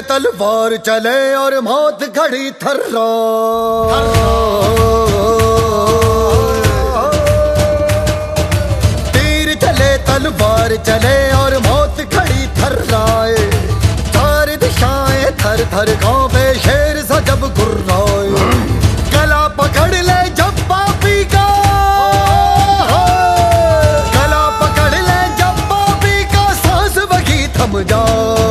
तलवार चले और मौत घड़ी थर्रा। तीर चले, तलवार चले और मौत खड़ी थर्राए। चार दिशाएँ थर थर कांपे शेर सा जब गुर्राए। गला पकड़ ले जब पापी का। गला पकड़ ले जब पापी का, सांस बगी थम जाए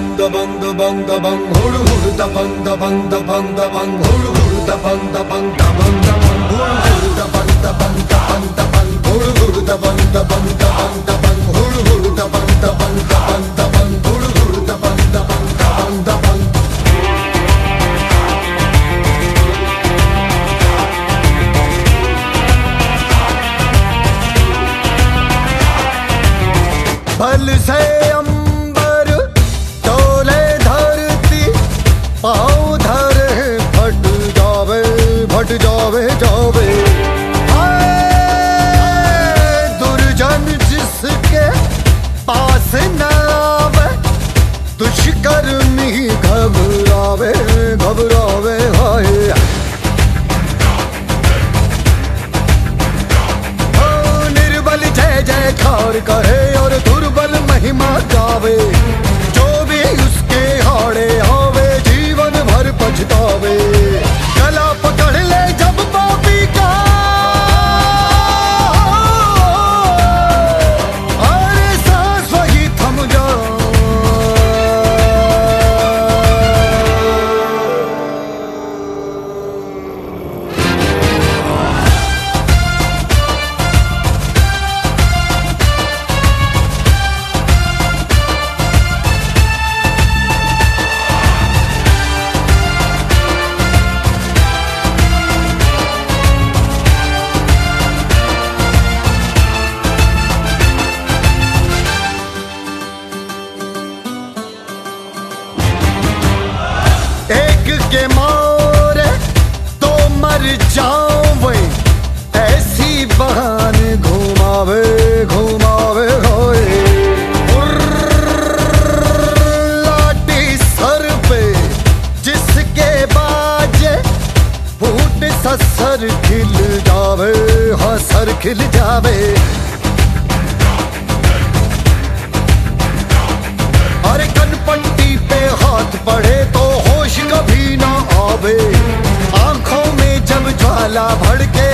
பந்த பந்த பந்த பங் ஹுடு ஹுடு த பந்த பந்த பந்த பங் ஹுடு ஹுடு த பந்த பந்த பந்த பங் ஹுடு ஹுடு த பந்த பந்த பந்த பங் ஹுடு ஹுடு த பந்த பந்த பந்த பங் ஹுடு ஹுடு த பந்த பந்த பந்த பங் ஹுடு ஹுடு த பந்த பந்த பந்த பங் பல்லு செய்யம் पाँव धरे फट जावे फट जावे जावे। दुर्जन जिसके पास न आवे दुष्कर्मी घबरावे घबरावे, हाय। निर्बल जय जयकार करे के मारे तो मर जावे ऐसी बहान घुमावे घुमावे होए। लाठी सर पे जिसके बाजे फूट सर खिल जावे हाँ सर खिल जावे। अरे कनपट्टी पे हाथ पड़े आँखों में जब ज्वाला भड़के